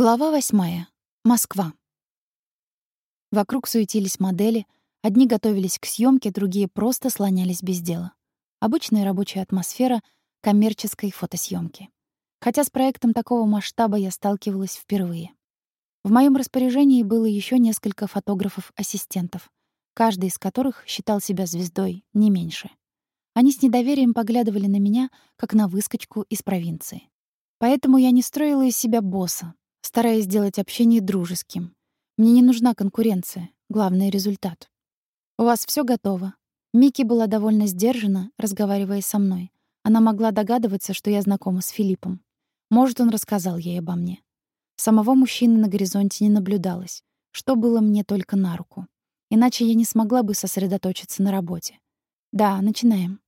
Глава восьмая. Москва. Вокруг суетились модели, одни готовились к съемке, другие просто слонялись без дела. Обычная рабочая атмосфера коммерческой фотосъемки. Хотя с проектом такого масштаба я сталкивалась впервые. В моем распоряжении было еще несколько фотографов-ассистентов, каждый из которых считал себя звездой не меньше. Они с недоверием поглядывали на меня, как на выскочку из провинции. Поэтому я не строила из себя босса, стараясь сделать общение дружеским. Мне не нужна конкуренция, главный — результат. «У вас все готово». Микки была довольно сдержана, разговаривая со мной. Она могла догадываться, что я знакома с Филиппом. Может, он рассказал ей обо мне. Самого мужчины на горизонте не наблюдалось, что было мне только на руку. Иначе я не смогла бы сосредоточиться на работе. Да, начинаем.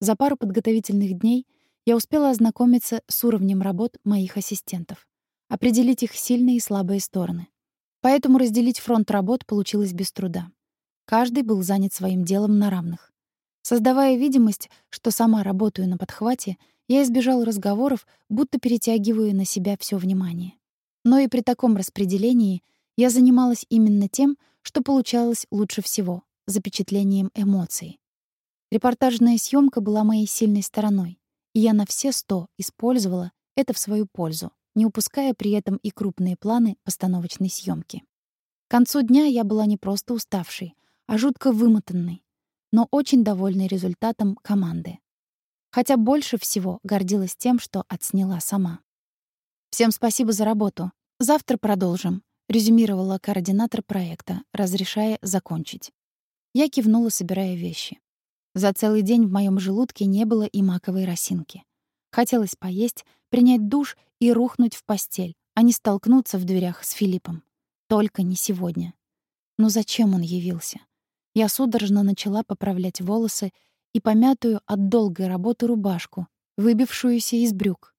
За пару подготовительных дней я успела ознакомиться с уровнем работ моих ассистентов определить их сильные и слабые стороны. Поэтому разделить фронт работ получилось без труда. Каждый был занят своим делом на равных. Создавая видимость, что сама работаю на подхвате, я избежал разговоров, будто перетягиваю на себя все внимание. Но и при таком распределении я занималась именно тем, что получалось лучше всего — запечатлением эмоций. Репортажная съемка была моей сильной стороной, и я на все сто использовала это в свою пользу не упуская при этом и крупные планы постановочной съемки. К концу дня я была не просто уставшей, а жутко вымотанной, но очень довольной результатом команды. Хотя больше всего гордилась тем, что отсняла сама. «Всем спасибо за работу. Завтра продолжим», — резюмировала координатор проекта, разрешая закончить. Я кивнула, собирая вещи. За целый день в моем желудке не было и маковой росинки. Хотелось поесть, принять душ и рухнуть в постель, а не столкнуться в дверях с Филиппом. Только не сегодня. Но зачем он явился? Я судорожно начала поправлять волосы и помятую от долгой работы рубашку, выбившуюся из брюк.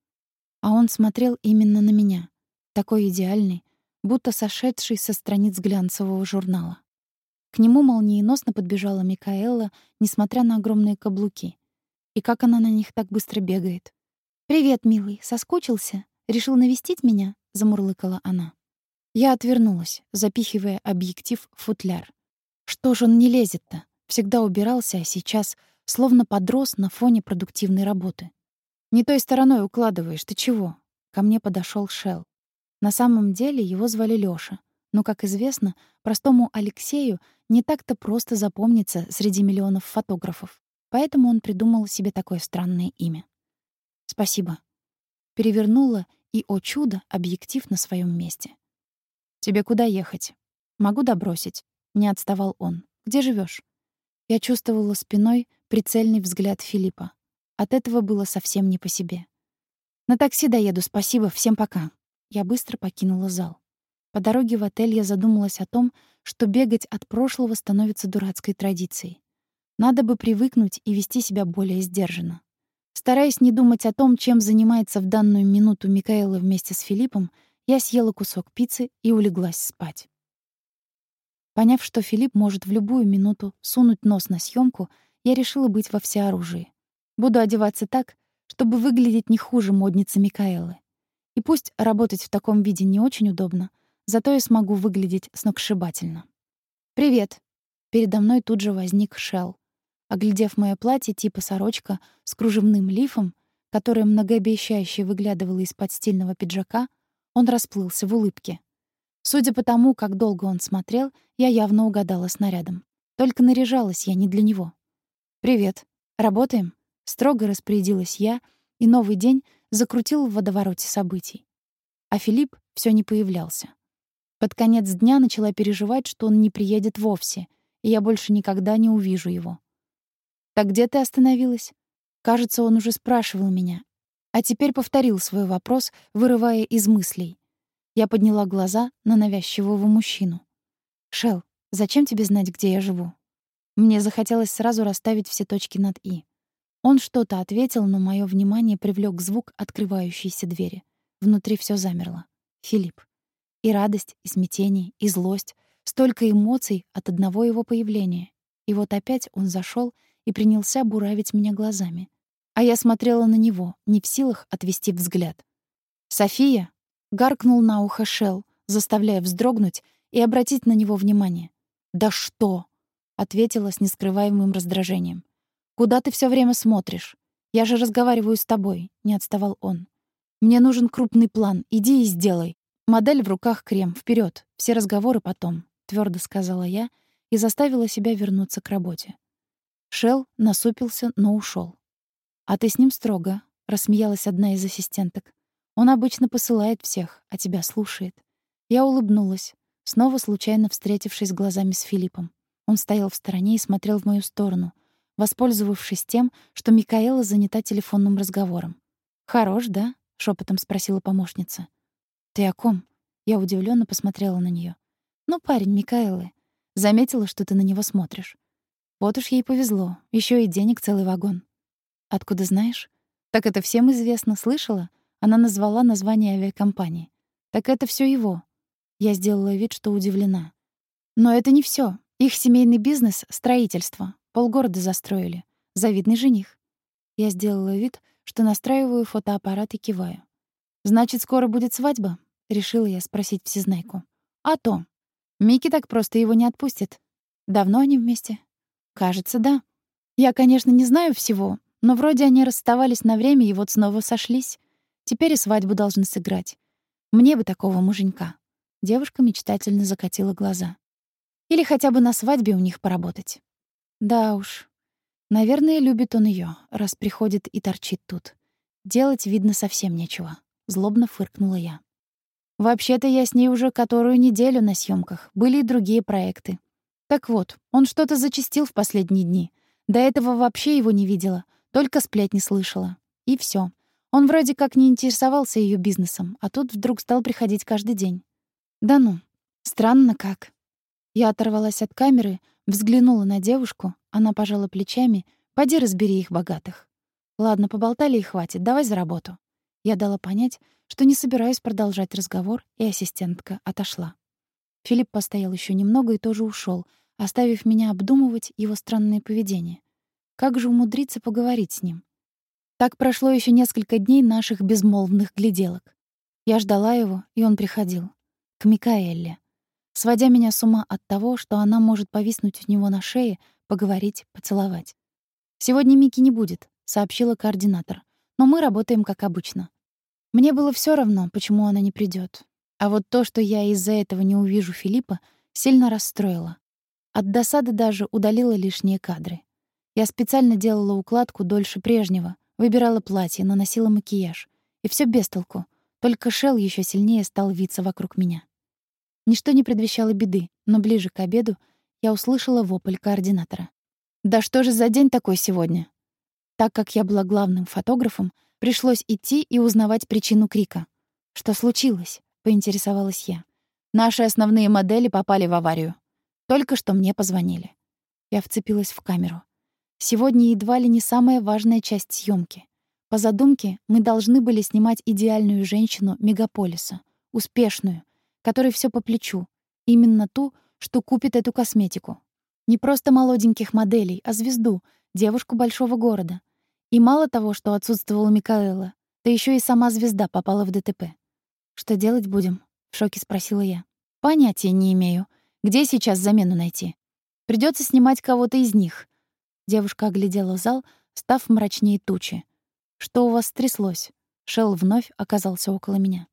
А он смотрел именно на меня, такой идеальный, будто сошедший со страниц глянцевого журнала. К нему молниеносно подбежала Микаэла, несмотря на огромные каблуки. И как она на них так быстро бегает? «Привет, милый, соскучился? Решил навестить меня?» — замурлыкала она. Я отвернулась, запихивая объектив в футляр. Что ж он не лезет-то? Всегда убирался, а сейчас словно подрос на фоне продуктивной работы. «Не той стороной укладываешь, ты чего?» Ко мне подошел Шел. На самом деле его звали Лёша, но, как известно, простому Алексею не так-то просто запомниться среди миллионов фотографов, поэтому он придумал себе такое странное имя. Спасибо. Перевернула, и, о чудо, объектив на своем месте. Тебе куда ехать? Могу добросить. Не отставал он. Где живешь? Я чувствовала спиной прицельный взгляд Филиппа. От этого было совсем не по себе. На такси доеду, спасибо, всем пока. Я быстро покинула зал. По дороге в отель я задумалась о том, что бегать от прошлого становится дурацкой традицией. Надо бы привыкнуть и вести себя более сдержанно. Стараясь не думать о том, чем занимается в данную минуту Микаэла вместе с Филиппом, я съела кусок пиццы и улеглась спать. Поняв, что Филипп может в любую минуту сунуть нос на съемку, я решила быть во всеоружии. Буду одеваться так, чтобы выглядеть не хуже модницы Микаэлы. И пусть работать в таком виде не очень удобно, зато я смогу выглядеть сногсшибательно. «Привет!» Передо мной тут же возник Шелл. Оглядев моё платье типа сорочка с кружевным лифом, которое многообещающе выглядывало из-под стильного пиджака, он расплылся в улыбке. Судя по тому, как долго он смотрел, я явно угадала с нарядом. Только наряжалась я не для него. «Привет. Работаем?» Строго распорядилась я, и новый день закрутил в водовороте событий. А Филипп всё не появлялся. Под конец дня начала переживать, что он не приедет вовсе, и я больше никогда не увижу его. «Так где ты остановилась?» Кажется, он уже спрашивал меня. А теперь повторил свой вопрос, вырывая из мыслей. Я подняла глаза на навязчивого мужчину. «Шелл, зачем тебе знать, где я живу?» Мне захотелось сразу расставить все точки над «и». Он что-то ответил, но мое внимание привлек звук открывающейся двери. Внутри все замерло. Филипп. И радость, и смятение, и злость. Столько эмоций от одного его появления. И вот опять он зашел и принялся буравить меня глазами. А я смотрела на него, не в силах отвести взгляд. «София!» Гаркнул на ухо Шел, заставляя вздрогнуть и обратить на него внимание. «Да что?» — ответила с нескрываемым раздражением. «Куда ты все время смотришь? Я же разговариваю с тобой», — не отставал он. «Мне нужен крупный план. Иди и сделай. Модель в руках крем. вперед. Все разговоры потом», — твердо сказала я и заставила себя вернуться к работе. Шел насупился, но ушел. «А ты с ним строго», — рассмеялась одна из ассистенток. «Он обычно посылает всех, а тебя слушает». Я улыбнулась, снова случайно встретившись глазами с Филиппом. Он стоял в стороне и смотрел в мою сторону, воспользовавшись тем, что Микаэла занята телефонным разговором. «Хорош, да?» — шепотом спросила помощница. «Ты о ком?» Я удивленно посмотрела на нее. «Ну, парень Микаэлы. Заметила, что ты на него смотришь. Вот уж ей повезло. еще и денег целый вагон. Откуда знаешь? Так это всем известно, слышала? Она назвала название авиакомпании. Так это все его. Я сделала вид, что удивлена. Но это не все. Их семейный бизнес — строительство. Полгорода застроили. Завидный жених. Я сделала вид, что настраиваю фотоаппарат и киваю. «Значит, скоро будет свадьба?» — решила я спросить всезнайку. «А то. Микки так просто его не отпустит. Давно они вместе?» Кажется, да. Я, конечно, не знаю всего, но вроде они расставались на время и вот снова сошлись. Теперь и свадьбу должны сыграть. Мне бы такого муженька. Девушка мечтательно закатила глаза. Или хотя бы на свадьбе у них поработать. Да уж. Наверное, любит он ее, раз приходит и торчит тут. Делать, видно, совсем нечего. Злобно фыркнула я. Вообще-то я с ней уже которую неделю на съемках. Были и другие проекты. Так вот, он что-то зачастил в последние дни. До этого вообще его не видела, только сплетни слышала. И все. Он вроде как не интересовался ее бизнесом, а тут вдруг стал приходить каждый день. Да ну, странно как. Я оторвалась от камеры, взглянула на девушку, она пожала плечами, поди разбери их богатых. Ладно, поболтали и хватит, давай за работу. Я дала понять, что не собираюсь продолжать разговор, и ассистентка отошла. Филипп постоял еще немного и тоже ушел, оставив меня обдумывать его странное поведение. Как же умудриться поговорить с ним? Так прошло еще несколько дней наших безмолвных гляделок. Я ждала его, и он приходил. К Микаэлле. Сводя меня с ума от того, что она может повиснуть у него на шее, поговорить, поцеловать. «Сегодня Мики не будет», — сообщила координатор. «Но мы работаем как обычно». Мне было все равно, почему она не придет. А вот то, что я из-за этого не увижу Филиппа, сильно расстроило. От досады даже удалила лишние кадры. Я специально делала укладку дольше прежнего, выбирала платье, наносила макияж. И все без толку. Только Шел еще сильнее стал виться вокруг меня. Ничто не предвещало беды, но ближе к обеду я услышала вопль координатора. «Да что же за день такой сегодня?» Так как я была главным фотографом, пришлось идти и узнавать причину крика. «Что случилось?» — поинтересовалась я. «Наши основные модели попали в аварию. Только что мне позвонили. Я вцепилась в камеру. Сегодня едва ли не самая важная часть съемки. По задумке, мы должны были снимать идеальную женщину мегаполиса, успешную, которой все по плечу, именно ту, что купит эту косметику. Не просто молоденьких моделей, а звезду, девушку большого города. И мало того, что отсутствовала Микаэла, да еще и сама звезда попала в ДТП. «Что делать будем?» — в шоке спросила я. «Понятия не имею», где сейчас замену найти? Придется снимать кого-то из них. Девушка оглядела зал, став мрачнее тучи. Что у вас стряслось? Шел вновь оказался около меня.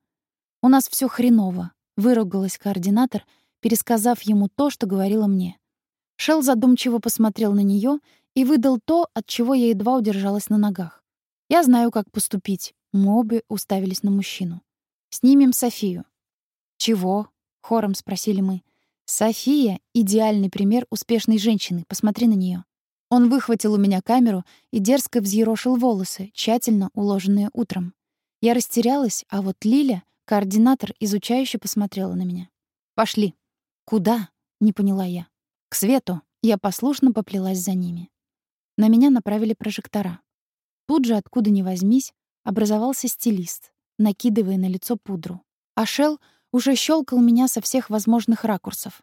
У нас все хреново, выругалась координатор, пересказав ему то, что говорила мне. Шел задумчиво посмотрел на нее и выдал то, от чего я едва удержалась на ногах. Я знаю, как поступить. Мы обе уставились на мужчину. Снимем Софию. Чего? хором спросили мы. София — идеальный пример успешной женщины, посмотри на нее. Он выхватил у меня камеру и дерзко взъерошил волосы, тщательно уложенные утром. Я растерялась, а вот Лиля, координатор, изучающе посмотрела на меня. «Пошли». «Куда?» — не поняла я. «К свету». Я послушно поплелась за ними. На меня направили прожектора. Тут же, откуда ни возьмись, образовался стилист, накидывая на лицо пудру. А Шел — уже щелкал меня со всех возможных ракурсов.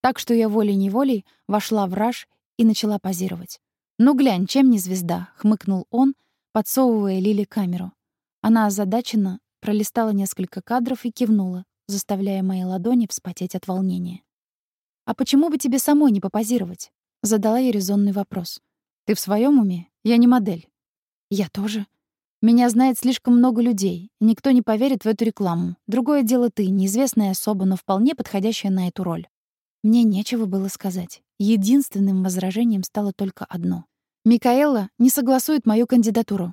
Так что я волей-неволей вошла в раж и начала позировать. «Ну глянь, чем не звезда?» — хмыкнул он, подсовывая Лиле камеру. Она озадаченно пролистала несколько кадров и кивнула, заставляя мои ладони вспотеть от волнения. «А почему бы тебе самой не попозировать?» — задала я резонный вопрос. «Ты в своем уме? Я не модель». «Я тоже», меня знает слишком много людей. Никто не поверит в эту рекламу. Другое дело ты, неизвестная особа, но вполне подходящая на эту роль. Мне нечего было сказать. Единственным возражением стало только одно. Микаэла не согласует мою кандидатуру.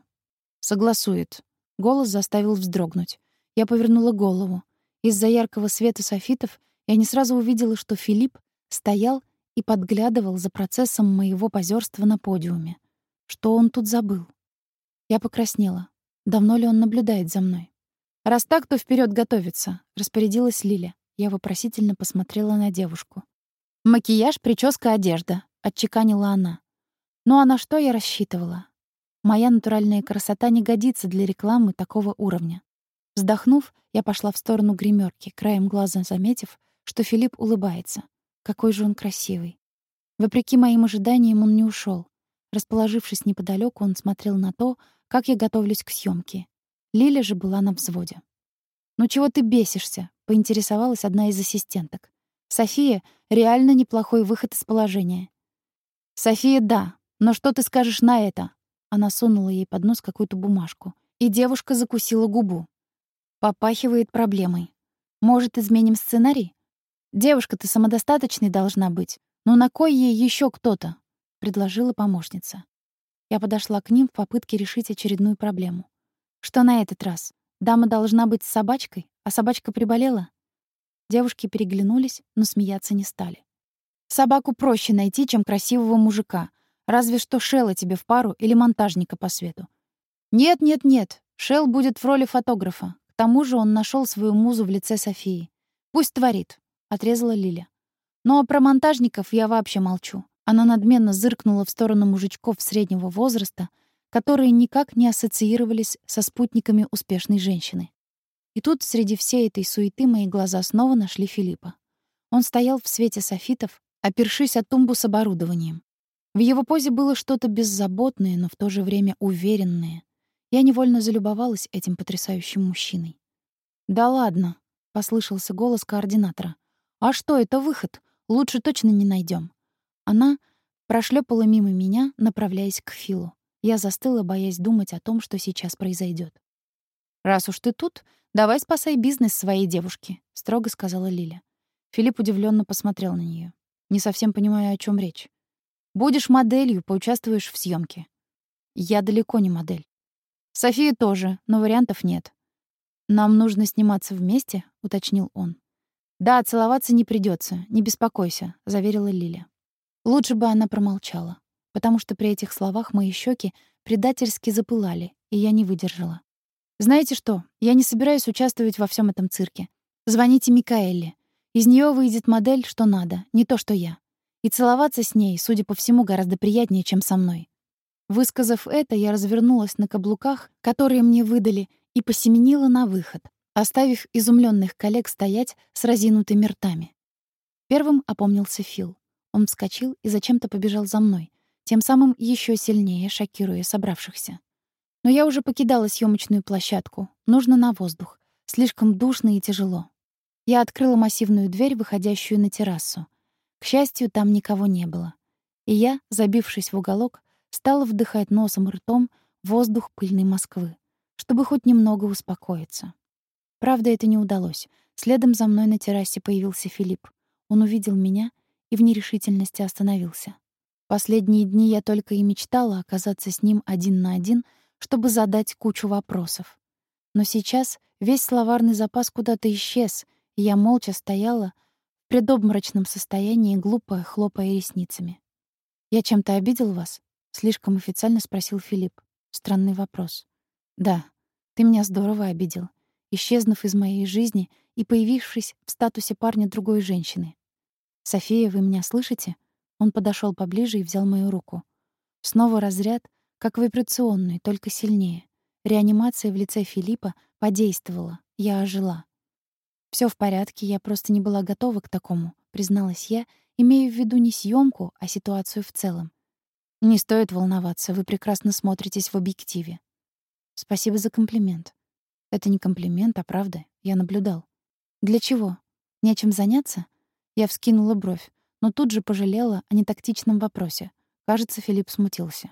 Согласует. Голос заставил вздрогнуть. Я повернула голову. Из-за яркого света софитов я не сразу увидела, что Филипп стоял и подглядывал за процессом моего позерства на подиуме. Что он тут забыл? Я покраснела. Давно ли он наблюдает за мной? «Раз так, то вперед готовиться», — распорядилась Лиля. Я вопросительно посмотрела на девушку. «Макияж, прическа, одежда», — отчеканила она. Ну а на что я рассчитывала? Моя натуральная красота не годится для рекламы такого уровня. Вздохнув, я пошла в сторону гримерки, краем глаза заметив, что Филипп улыбается. Какой же он красивый. Вопреки моим ожиданиям он не ушел. Расположившись неподалеку, он смотрел на то, как я готовлюсь к съемке. Лиля же была на взводе. «Ну чего ты бесишься?» — поинтересовалась одна из ассистенток. «София — реально неплохой выход из положения». «София, да. Но что ты скажешь на это?» Она сунула ей под нос какую-то бумажку, и девушка закусила губу. Попахивает проблемой. «Может, изменим сценарий?» «Девушка, ты самодостаточной должна быть. Но на кой ей еще кто-то?» — предложила помощница. Я подошла к ним в попытке решить очередную проблему. Что на этот раз? Дама должна быть с собачкой, а собачка приболела? Девушки переглянулись, но смеяться не стали. Собаку проще найти, чем красивого мужика. Разве что Шелла тебе в пару или монтажника по свету. Нет, нет, нет. Шел будет в роли фотографа. К тому же он нашел свою музу в лице Софии. Пусть творит, отрезала Лиля. Ну а про монтажников я вообще молчу. Она надменно зыркнула в сторону мужичков среднего возраста, которые никак не ассоциировались со спутниками успешной женщины. И тут среди всей этой суеты мои глаза снова нашли Филиппа. Он стоял в свете софитов, опершись о тумбу с оборудованием. В его позе было что-то беззаботное, но в то же время уверенное. Я невольно залюбовалась этим потрясающим мужчиной. «Да ладно», — послышался голос координатора. «А что, это выход. Лучше точно не найдем. Она прошлепала мимо меня, направляясь к Филу. Я застыла, боясь думать о том, что сейчас произойдет. «Раз уж ты тут, давай спасай бизнес своей девушки», — строго сказала Лиля. Филипп удивленно посмотрел на нее. Не совсем понимая, о чем речь. «Будешь моделью, поучаствуешь в съемке. «Я далеко не модель». «София тоже, но вариантов нет». «Нам нужно сниматься вместе», — уточнил он. «Да, целоваться не придется, не беспокойся», — заверила Лиля. Лучше бы она промолчала, потому что при этих словах мои щеки предательски запылали, и я не выдержала. «Знаете что? Я не собираюсь участвовать во всем этом цирке. Звоните Микаэле. Из нее выйдет модель, что надо, не то, что я. И целоваться с ней, судя по всему, гораздо приятнее, чем со мной». Высказав это, я развернулась на каблуках, которые мне выдали, и посеменила на выход, оставив изумленных коллег стоять с разинутыми ртами. Первым опомнился Фил. Он вскочил и зачем-то побежал за мной, тем самым еще сильнее шокируя собравшихся. Но я уже покидала съемочную площадку. Нужно на воздух. Слишком душно и тяжело. Я открыла массивную дверь, выходящую на террасу. К счастью, там никого не было. И я, забившись в уголок, стала вдыхать носом и ртом воздух пыльной Москвы, чтобы хоть немного успокоиться. Правда, это не удалось. Следом за мной на террасе появился Филипп. Он увидел меня и в нерешительности остановился. Последние дни я только и мечтала оказаться с ним один на один, чтобы задать кучу вопросов. Но сейчас весь словарный запас куда-то исчез, и я молча стояла в предобморочном состоянии, глупо хлопая ресницами. «Я чем-то обидел вас?» — слишком официально спросил Филипп. Странный вопрос. «Да, ты меня здорово обидел, исчезнув из моей жизни и появившись в статусе парня другой женщины. «София, вы меня слышите?» Он подошел поближе и взял мою руку. Снова разряд, как вибрационный, только сильнее. Реанимация в лице Филиппа подействовала. Я ожила. Все в порядке, я просто не была готова к такому», — призналась я, имея в виду не съемку, а ситуацию в целом. «Не стоит волноваться, вы прекрасно смотритесь в объективе». «Спасибо за комплимент». Это не комплимент, а правда. Я наблюдал. Для чего? Нечем заняться? Я вскинула бровь, но тут же пожалела о нетактичном вопросе. Кажется, Филипп смутился.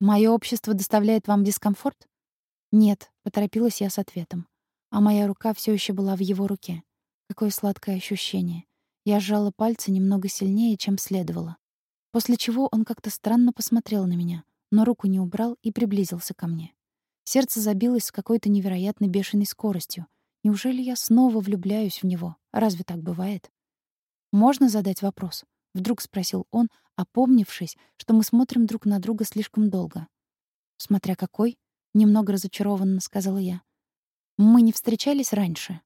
Мое общество доставляет вам дискомфорт? Нет, поторопилась я с ответом. А моя рука все еще была в его руке. Какое сладкое ощущение. Я сжала пальцы немного сильнее, чем следовало. После чего он как-то странно посмотрел на меня, но руку не убрал и приблизился ко мне. Сердце забилось с какой-то невероятной бешеной скоростью. Неужели я снова влюбляюсь в него? Разве так бывает? «Можно задать вопрос?» — вдруг спросил он, опомнившись, что мы смотрим друг на друга слишком долго. «Смотря какой?» — немного разочарованно сказала я. «Мы не встречались раньше?»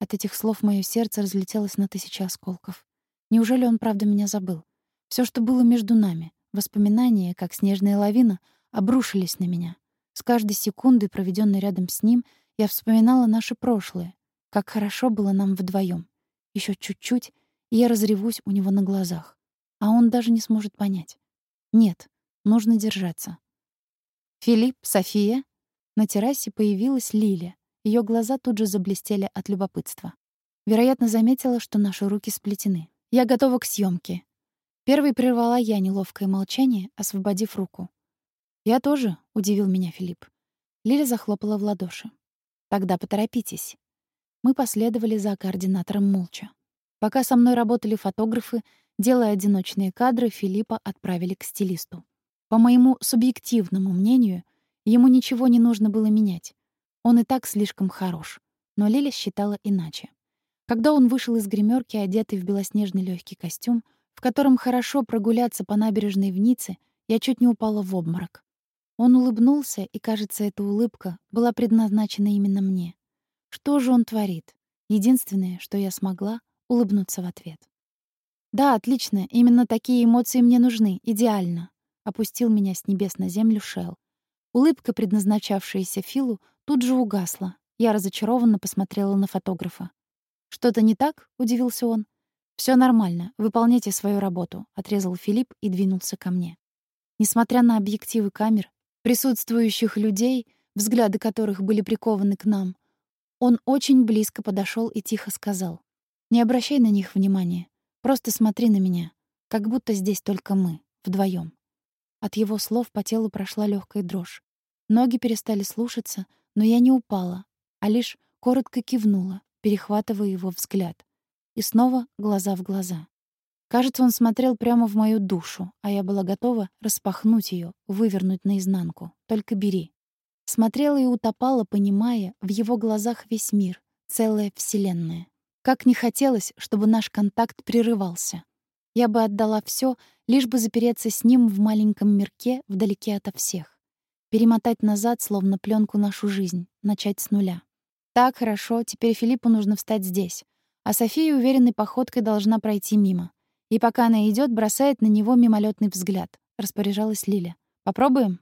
От этих слов мое сердце разлетелось на тысячи осколков. Неужели он правда меня забыл? Все, что было между нами, воспоминания, как снежная лавина, обрушились на меня. С каждой секундой, проведенной рядом с ним, я вспоминала наше прошлое, как хорошо было нам вдвоем. Еще чуть-чуть, я разревусь у него на глазах. А он даже не сможет понять. Нет, нужно держаться. «Филипп, София?» На террасе появилась Лиля. Ее глаза тут же заблестели от любопытства. Вероятно, заметила, что наши руки сплетены. «Я готова к съемке. Первой прервала я неловкое молчание, освободив руку. «Я тоже», — удивил меня Филипп. Лиля захлопала в ладоши. «Тогда поторопитесь». Мы последовали за координатором молча. Пока со мной работали фотографы, делая одиночные кадры, Филиппа отправили к стилисту. По моему субъективному мнению, ему ничего не нужно было менять. Он и так слишком хорош. Но Лиля считала иначе. Когда он вышел из гримерки, одетый в белоснежный легкий костюм, в котором хорошо прогуляться по набережной в Ницце, я чуть не упала в обморок. Он улыбнулся, и, кажется, эта улыбка была предназначена именно мне. Что же он творит? Единственное, что я смогла — улыбнуться в ответ. «Да, отлично, именно такие эмоции мне нужны, идеально», — опустил меня с небес на землю Шел. Улыбка, предназначавшаяся Филу, тут же угасла. Я разочарованно посмотрела на фотографа. «Что-то не так?» — удивился он. Все нормально, выполняйте свою работу», — отрезал Филипп и двинулся ко мне. Несмотря на объективы камер, присутствующих людей, взгляды которых были прикованы к нам, он очень близко подошел и тихо сказал: "Не обращай на них внимания. Просто смотри на меня, как будто здесь только мы, вдвоем. От его слов по телу прошла легкая дрожь. Ноги перестали слушаться, но я не упала, а лишь коротко кивнула, перехватывая его взгляд. И снова глаза в глаза. Кажется, он смотрел прямо в мою душу, а я была готова распахнуть ее, вывернуть наизнанку. Только бери. Смотрела и утопала, понимая, в его глазах весь мир, целая вселенная. Как не хотелось, чтобы наш контакт прерывался. Я бы отдала все, лишь бы запереться с ним в маленьком мирке вдалеке ото всех. Перемотать назад, словно пленку нашу жизнь, начать с нуля. Так, хорошо, теперь Филиппу нужно встать здесь. А София уверенной походкой должна пройти мимо. И пока она идет, бросает на него мимолетный взгляд. Распоряжалась Лиля. «Попробуем?»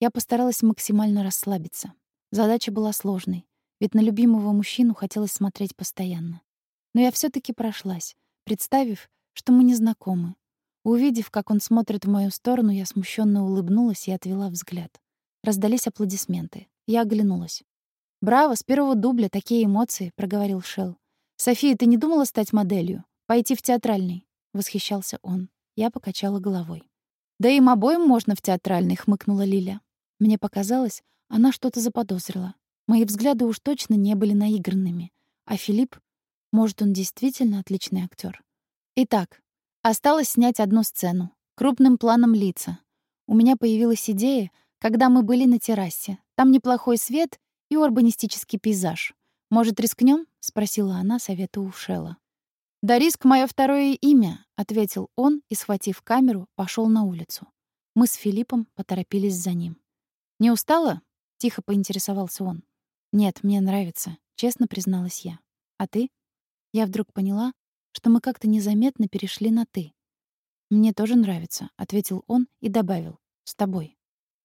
Я постаралась максимально расслабиться. Задача была сложной, ведь на любимого мужчину хотелось смотреть постоянно. Но я все таки прошлась, представив, что мы не знакомы. Увидев, как он смотрит в мою сторону, я смущенно улыбнулась и отвела взгляд. Раздались аплодисменты. Я оглянулась. «Браво, с первого дубля такие эмоции», — проговорил Шел. «София, ты не думала стать моделью? Пойти в театральный?» — восхищался он. Я покачала головой. «Да им обоим можно в театральный», — хмыкнула Лиля. Мне показалось, она что-то заподозрила. Мои взгляды уж точно не были наигранными. А Филипп, может, он действительно отличный актер. Итак, осталось снять одну сцену. Крупным планом лица. У меня появилась идея, когда мы были на террасе. Там неплохой свет и урбанистический пейзаж. Может, рискнем? спросила она совета у Шелла. «Да риск — мое второе имя», — ответил он и, схватив камеру, пошел на улицу. Мы с Филиппом поторопились за ним. «Не устала?» — тихо поинтересовался он. «Нет, мне нравится», — честно призналась я. «А ты?» Я вдруг поняла, что мы как-то незаметно перешли на «ты». «Мне тоже нравится», — ответил он и добавил. «С тобой».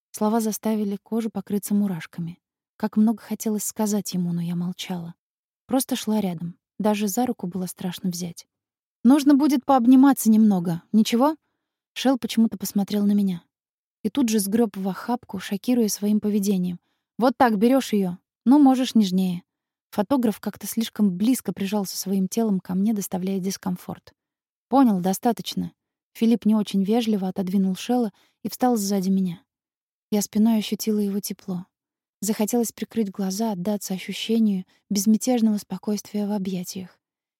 Слова заставили кожу покрыться мурашками. Как много хотелось сказать ему, но я молчала. Просто шла рядом. Даже за руку было страшно взять. «Нужно будет пообниматься немного. Ничего?» Шел почему-то посмотрел на меня. И тут же сгреб в охапку, шокируя своим поведением. «Вот так берешь ее. Ну, можешь нежнее. Фотограф как-то слишком близко прижался своим телом ко мне, доставляя дискомфорт. Понял, достаточно. Филипп не очень вежливо отодвинул Шелла и встал сзади меня. Я спиной ощутила его тепло. Захотелось прикрыть глаза, отдаться ощущению безмятежного спокойствия в объятиях.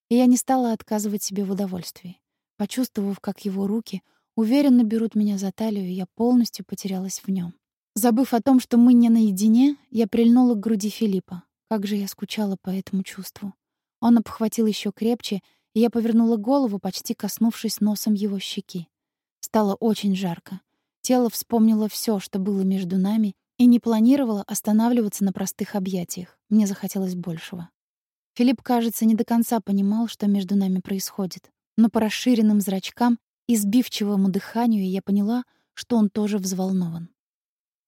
И я не стала отказывать себе в удовольствии. Почувствовав, как его руки уверенно берут меня за талию, я полностью потерялась в нем. Забыв о том, что мы не наедине, я прильнула к груди Филиппа. Как же я скучала по этому чувству. Он обхватил еще крепче, и я повернула голову, почти коснувшись носом его щеки. Стало очень жарко. Тело вспомнило все, что было между нами, и не планировало останавливаться на простых объятиях. Мне захотелось большего. Филипп, кажется, не до конца понимал, что между нами происходит. Но по расширенным зрачкам и сбивчивому дыханию я поняла, что он тоже взволнован.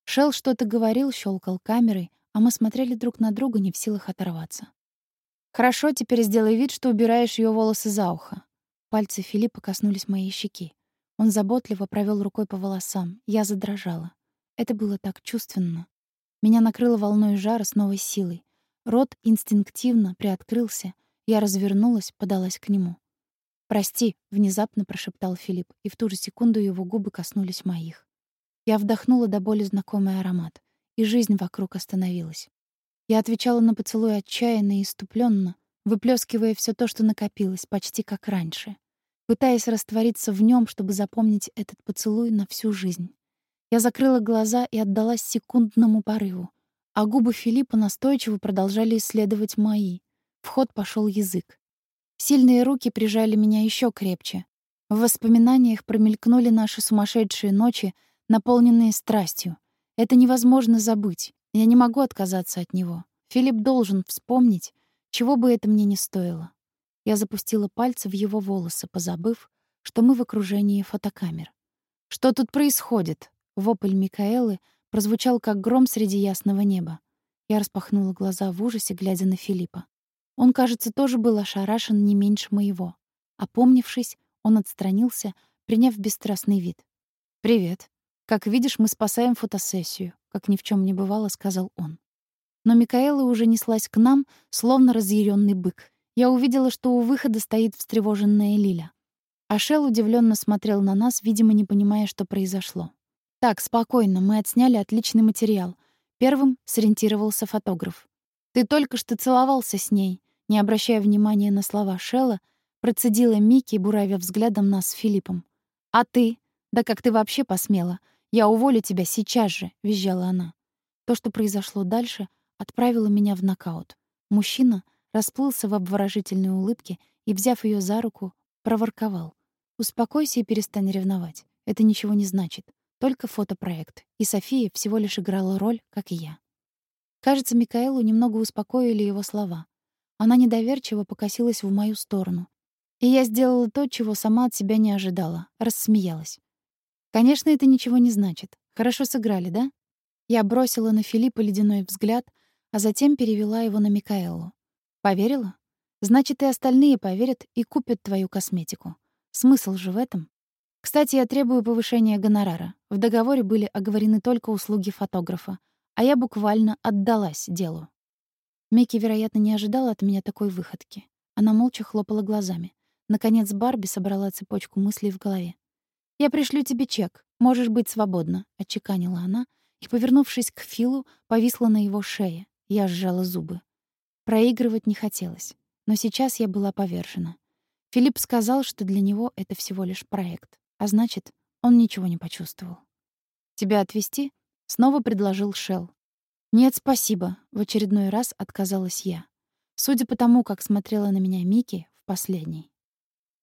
Шел что-то говорил, щелкал камерой, а мы смотрели друг на друга, не в силах оторваться. «Хорошо, теперь сделай вид, что убираешь ее волосы за ухо». Пальцы Филиппа коснулись моей щеки. Он заботливо провел рукой по волосам. Я задрожала. Это было так чувственно. Меня накрыло волной жара с новой силой. Рот инстинктивно приоткрылся. Я развернулась, подалась к нему. «Прости», — внезапно прошептал Филипп, и в ту же секунду его губы коснулись моих. Я вдохнула до боли знакомый аромат, и жизнь вокруг остановилась. Я отвечала на поцелуй отчаянно и иступленно, выплескивая все то, что накопилось, почти как раньше пытаясь раствориться в нем, чтобы запомнить этот поцелуй на всю жизнь. Я закрыла глаза и отдалась секундному порыву, а губы Филиппа настойчиво продолжали исследовать мои. В ход пошел язык. Сильные руки прижали меня еще крепче. В воспоминаниях промелькнули наши сумасшедшие ночи, наполненные страстью. Это невозможно забыть. Я не могу отказаться от него. Филипп должен вспомнить, чего бы это мне не стоило. Я запустила пальцы в его волосы, позабыв, что мы в окружении фотокамер. «Что тут происходит?» Вопль Микаэлы прозвучал, как гром среди ясного неба. Я распахнула глаза в ужасе, глядя на Филиппа. Он, кажется, тоже был ошарашен не меньше моего. Опомнившись, он отстранился, приняв бесстрастный вид. «Привет. Как видишь, мы спасаем фотосессию», — как ни в чем не бывало, сказал он. Но Микаэла уже неслась к нам, словно разъяренный бык, я увидела, что у выхода стоит встревоженная Лиля. Ашел удивленно смотрел на нас, видимо, не понимая, что произошло. «Так, спокойно, мы отсняли отличный материал». Первым сориентировался фотограф. «Ты только что целовался с ней», не обращая внимания на слова Шелла, процедила Микки, буравя взглядом нас с Филиппом. «А ты? Да как ты вообще посмела? Я уволю тебя сейчас же», — визжала она. То, что произошло дальше, отправило меня в нокаут. Мужчина — расплылся в обворожительной улыбке и, взяв ее за руку, проворковал. «Успокойся и перестань ревновать. Это ничего не значит. Только фотопроект. И София всего лишь играла роль, как и я». Кажется, Микаэлу немного успокоили его слова. Она недоверчиво покосилась в мою сторону. И я сделала то, чего сама от себя не ожидала. Рассмеялась. «Конечно, это ничего не значит. Хорошо сыграли, да?» Я бросила на Филиппа ледяной взгляд, а затем перевела его на Микаэлу. Поверила? Значит, и остальные поверят и купят твою косметику. Смысл же в этом. Кстати, я требую повышения гонорара. В договоре были оговорены только услуги фотографа, а я буквально отдалась делу. Микки, вероятно, не ожидала от меня такой выходки. Она молча хлопала глазами. Наконец Барби собрала цепочку мыслей в голове. «Я пришлю тебе чек. Можешь быть свободна», — отчеканила она, и, повернувшись к Филу, повисла на его шее. Я сжала зубы. Проигрывать не хотелось, но сейчас я была повержена. Филипп сказал, что для него это всего лишь проект, а значит, он ничего не почувствовал. «Тебя отвезти?» — снова предложил Шелл. «Нет, спасибо», — в очередной раз отказалась я. Судя по тому, как смотрела на меня Мики в последний.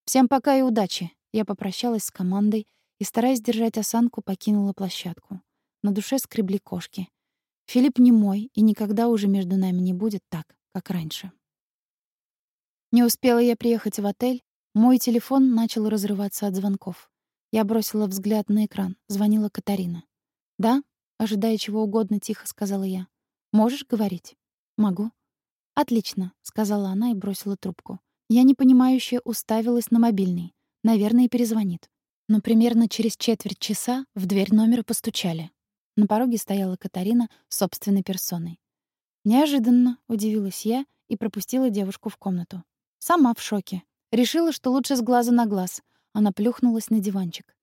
«Всем пока и удачи!» Я попрощалась с командой и, стараясь держать осанку, покинула площадку. На душе скребли кошки. Филипп не мой, и никогда уже между нами не будет так, как раньше. Не успела я приехать в отель, мой телефон начал разрываться от звонков. Я бросила взгляд на экран. Звонила Катарина. «Да?» — ожидая чего угодно, тихо сказала я. «Можешь говорить?» «Могу». «Отлично», — сказала она и бросила трубку. Я непонимающе уставилась на мобильный. Наверное, перезвонит. Но примерно через четверть часа в дверь номера постучали. На пороге стояла Катарина собственной персоной. Неожиданно удивилась я и пропустила девушку в комнату. Сама в шоке. Решила, что лучше с глаза на глаз. Она плюхнулась на диванчик.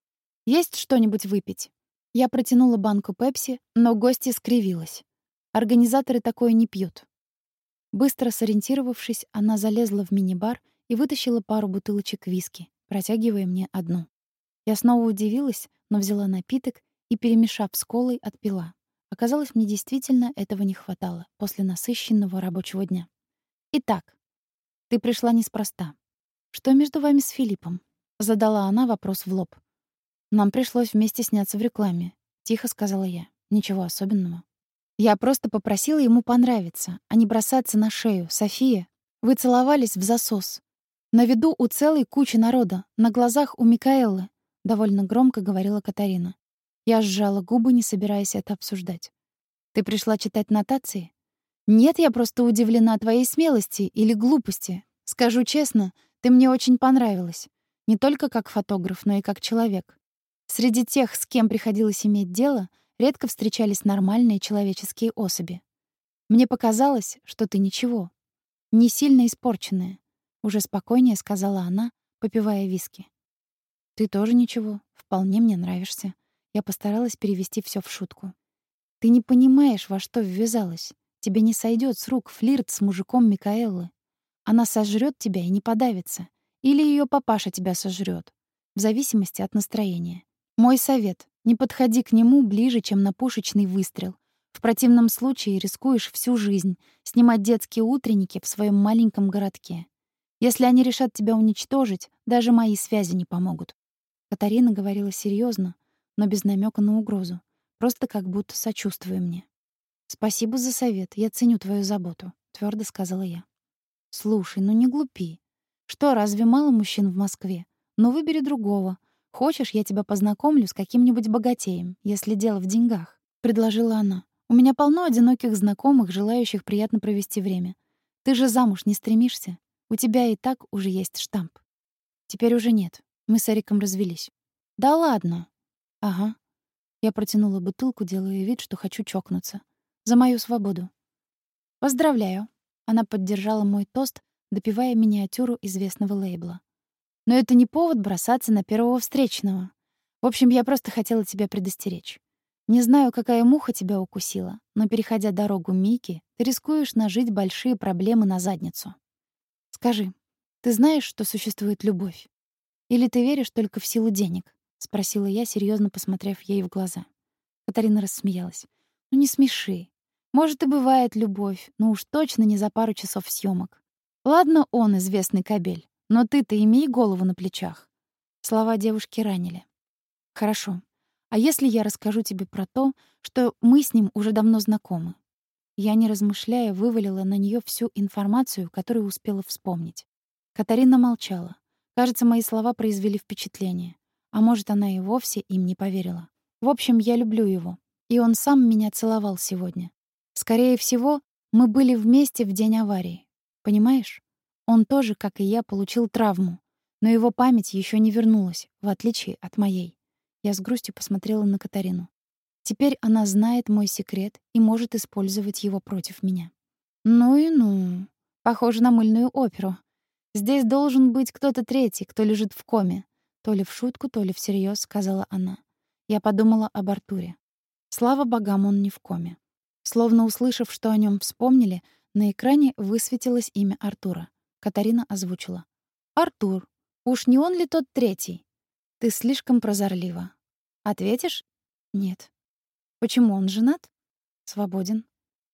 «Есть что-нибудь выпить?» Я протянула банку пепси, но гостья скривилась. Организаторы такое не пьют. Быстро сориентировавшись, она залезла в мини-бар и вытащила пару бутылочек виски, протягивая мне одну. Я снова удивилась, но взяла напиток и, перемешав с колой, отпила. Оказалось, мне действительно этого не хватало после насыщенного рабочего дня. «Итак, ты пришла неспроста. Что между вами с Филиппом?» Задала она вопрос в лоб. «Нам пришлось вместе сняться в рекламе», — тихо сказала я. «Ничего особенного». Я просто попросила ему понравиться, а не бросаться на шею. София, вы целовались в засос. На виду у целой кучи народа, на глазах у Микаэлы, довольно громко говорила Катарина. Я сжала губы, не собираясь это обсуждать. Ты пришла читать нотации? Нет, я просто удивлена твоей смелости или глупости. Скажу честно, ты мне очень понравилась. Не только как фотограф, но и как человек. Среди тех, с кем приходилось иметь дело, редко встречались нормальные человеческие особи. Мне показалось, что ты ничего. Не сильно испорченная, уже спокойнее сказала она, попивая виски. Ты тоже ничего, вполне мне нравишься. Я постаралась перевести все в шутку. Ты не понимаешь, во что ввязалась. Тебе не сойдет с рук флирт с мужиком Микаэллы. Она сожрет тебя и не подавится. Или ее папаша тебя сожрет, в зависимости от настроения. Мой совет не подходи к нему ближе, чем на пушечный выстрел. В противном случае рискуешь всю жизнь снимать детские утренники в своем маленьком городке. Если они решат тебя уничтожить, даже мои связи не помогут. Катарина говорила серьезно, но без намека на угрозу, просто как будто сочувствуя мне. «Спасибо за совет, я ценю твою заботу», — твердо сказала я. «Слушай, ну не глупи. Что, разве мало мужчин в Москве? Ну выбери другого, Хочешь, я тебя познакомлю с каким-нибудь богатеем, если дело в деньгах?» — предложила она. «У меня полно одиноких знакомых, желающих приятно провести время. Ты же замуж не стремишься? У тебя и так уже есть штамп». «Теперь уже нет. Мы с Эриком развелись». «Да ладно?» «Ага». Я протянула бутылку, делая вид, что хочу чокнуться. «За мою свободу». «Поздравляю». Она поддержала мой тост, допивая миниатюру известного лейбла. Но это не повод бросаться на первого встречного. В общем, я просто хотела тебя предостеречь. Не знаю, какая муха тебя укусила, но переходя дорогу Мики, ты рискуешь нажить большие проблемы на задницу. Скажи, ты знаешь, что существует любовь? Или ты веришь только в силу денег? спросила я, серьезно посмотрев ей в глаза. Катарина рассмеялась. Ну не смеши. Может, и бывает любовь, но уж точно не за пару часов съемок. Ладно, он известный кабель. Но ты-то имей голову на плечах. Слова девушки ранили. Хорошо. А если я расскажу тебе про то, что мы с ним уже давно знакомы? Я, не размышляя, вывалила на нее всю информацию, которую успела вспомнить. Катарина молчала. Кажется, мои слова произвели впечатление. А может, она и вовсе им не поверила. В общем, я люблю его. И он сам меня целовал сегодня. Скорее всего, мы были вместе в день аварии. Понимаешь? Он тоже, как и я, получил травму, но его память еще не вернулась, в отличие от моей. Я с грустью посмотрела на Катарину. Теперь она знает мой секрет и может использовать его против меня. Ну и ну. Похоже на мыльную оперу. Здесь должен быть кто-то третий, кто лежит в коме. То ли в шутку, то ли всерьез, сказала она. Я подумала об Артуре. Слава богам, он не в коме. Словно услышав, что о нем вспомнили, на экране высветилось имя Артура. Катарина озвучила. «Артур, уж не он ли тот третий? Ты слишком прозорлива. Ответишь? Нет. Почему он женат? Свободен.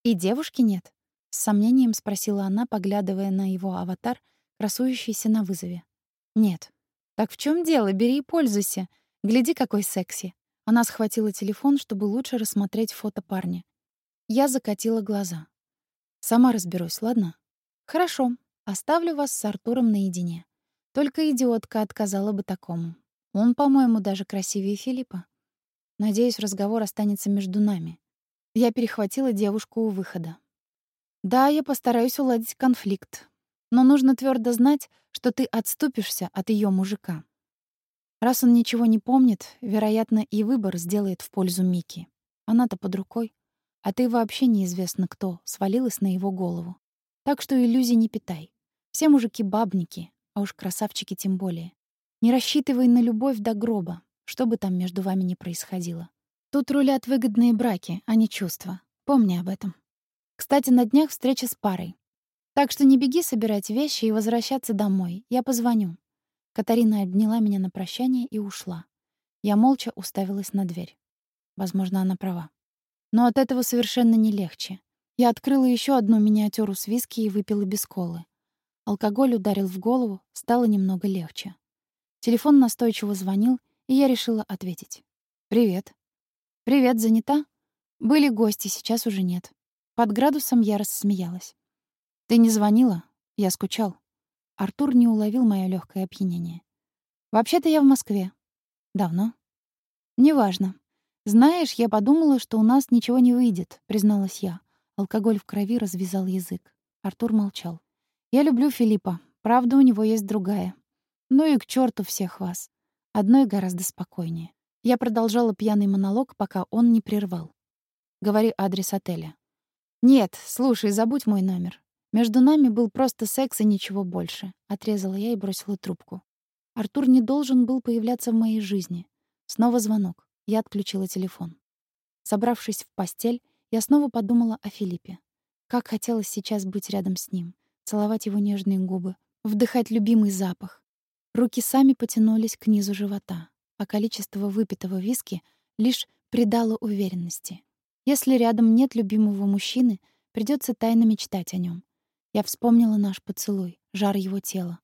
И девушки нет? С сомнением спросила она, поглядывая на его аватар, красующийся на вызове. Нет. Так в чем дело? Бери и пользуйся. Гляди, какой секси. Она схватила телефон, чтобы лучше рассмотреть фото парня. Я закатила глаза. Сама разберусь, ладно? Хорошо, Оставлю вас с Артуром наедине. Только идиотка отказала бы такому. Он, по-моему, даже красивее Филиппа. Надеюсь, разговор останется между нами. Я перехватила девушку у выхода. Да, я постараюсь уладить конфликт. Но нужно твердо знать, что ты отступишься от ее мужика. Раз он ничего не помнит, вероятно, и выбор сделает в пользу Мики. Она-то под рукой. а ты вообще неизвестно кто, свалилась на его голову. Так что иллюзий не питай. Все мужики бабники, а уж красавчики тем более. Не рассчитывай на любовь до гроба, что бы там между вами ни происходило. Тут рулят выгодные браки, а не чувства. Помни об этом. Кстати, на днях встреча с парой. Так что не беги собирать вещи и возвращаться домой. Я позвоню. Катарина обняла меня на прощание и ушла. Я молча уставилась на дверь. Возможно, она права. Но от этого совершенно не легче. Я открыла еще одну миниатюру с виски и выпила без колы. Алкоголь ударил в голову, стало немного легче. Телефон настойчиво звонил, и я решила ответить. «Привет». «Привет, занята?» «Были гости, сейчас уже нет». Под градусом я рассмеялась. «Ты не звонила? Я скучал». Артур не уловил моё лёгкое опьянение. «Вообще-то я в Москве». «Давно?» «Неважно. Знаешь, я подумала, что у нас ничего не выйдет», — призналась я. Алкоголь в крови развязал язык. Артур молчал. «Я люблю Филиппа. Правда, у него есть другая. Ну и к черту всех вас. Одной гораздо спокойнее». Я продолжала пьяный монолог, пока он не прервал. «Говори адрес отеля». «Нет, слушай, забудь мой номер. Между нами был просто секс и ничего больше», — отрезала я и бросила трубку. Артур не должен был появляться в моей жизни. Снова звонок. Я отключила телефон. Собравшись в постель, я снова подумала о Филиппе. Как хотелось сейчас быть рядом с ним, целовать его нежные губы, вдыхать любимый запах. Руки сами потянулись к низу живота, а количество выпитого виски лишь придало уверенности. Если рядом нет любимого мужчины, придется тайно мечтать о нем. Я вспомнила наш поцелуй, жар его тела.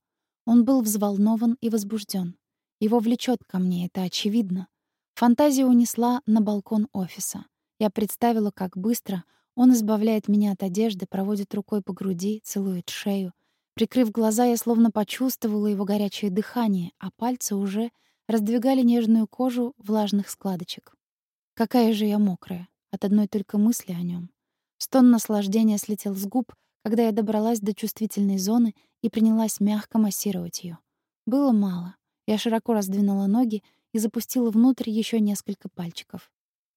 Он был взволнован и возбужден. Его влечет ко мне, это очевидно. Фантазия унесла на балкон офиса. Я представила, как быстро он избавляет меня от одежды, проводит рукой по груди, целует шею. Прикрыв глаза, я словно почувствовала его горячее дыхание, а пальцы уже раздвигали нежную кожу влажных складочек. Какая же я мокрая от одной только мысли о нем. Стон наслаждения слетел с губ, когда я добралась до чувствительной зоны и принялась мягко массировать ее. Было мало. Я широко раздвинула ноги и запустила внутрь еще несколько пальчиков.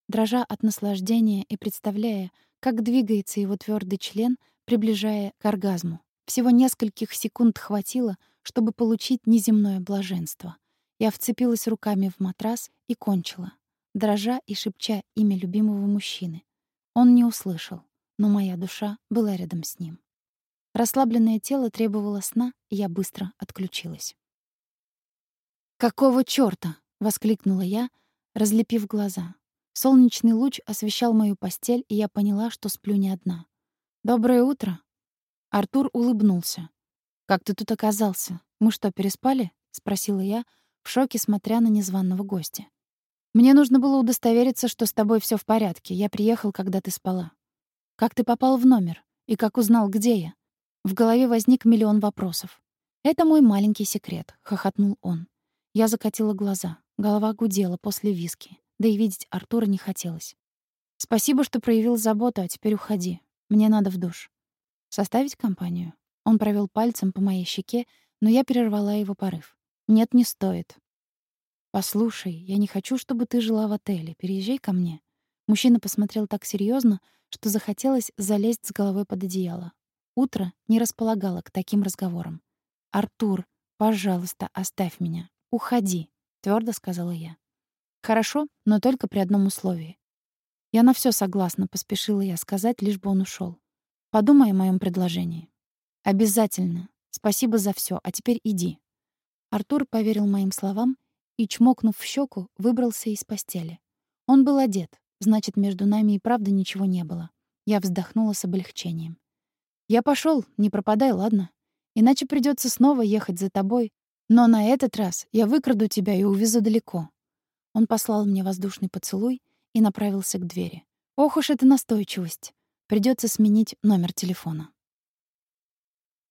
Дрожа от наслаждения и представляя, как двигается его твердый член, приближая к оргазму. Всего нескольких секунд хватило, чтобы получить неземное блаженство. Я вцепилась руками в матрас и кончила, дрожа и шепча имя любимого мужчины. Он не услышал, но моя душа была рядом с ним. Расслабленное тело требовало сна, и я быстро отключилась. «Какого чёрта?» — воскликнула я, разлепив глаза. Солнечный луч освещал мою постель, и я поняла, что сплю не одна. «Доброе утро!» Артур улыбнулся. «Как ты тут оказался? Мы что, переспали?» — спросила я, в шоке смотря на незваного гостя. Мне нужно было удостовериться, что с тобой все в порядке. Я приехал, когда ты спала. Как ты попал в номер? И как узнал, где я? В голове возник миллион вопросов. Это мой маленький секрет, хохотнул он. Я закатила глаза. Голова гудела после виски. Да и видеть Артура не хотелось. Спасибо, что проявил заботу, а теперь уходи. Мне надо в душ. Составить компанию? Он провел пальцем по моей щеке, но я перервала его порыв. Нет, не стоит. «Послушай, я не хочу, чтобы ты жила в отеле. Переезжай ко мне». Мужчина посмотрел так серьезно, что захотелось залезть с головой под одеяло. Утро не располагало к таким разговорам. «Артур, пожалуйста, оставь меня. Уходи», — твердо сказала я. «Хорошо, но только при одном условии». «Я на все согласна», — поспешила я сказать, лишь бы он ушел. «Подумай о моем предложении». «Обязательно. Спасибо за все. а теперь иди». Артур поверил моим словам и, чмокнув в щеку, выбрался из постели. Он был одет, значит, между нами и правда ничего не было. Я вздохнула с облегчением. «Я пошел, не пропадай, ладно? Иначе придется снова ехать за тобой, но на этот раз я выкраду тебя и увезу далеко». Он послал мне воздушный поцелуй и направился к двери. Ох уж эта настойчивость. Придется сменить номер телефона.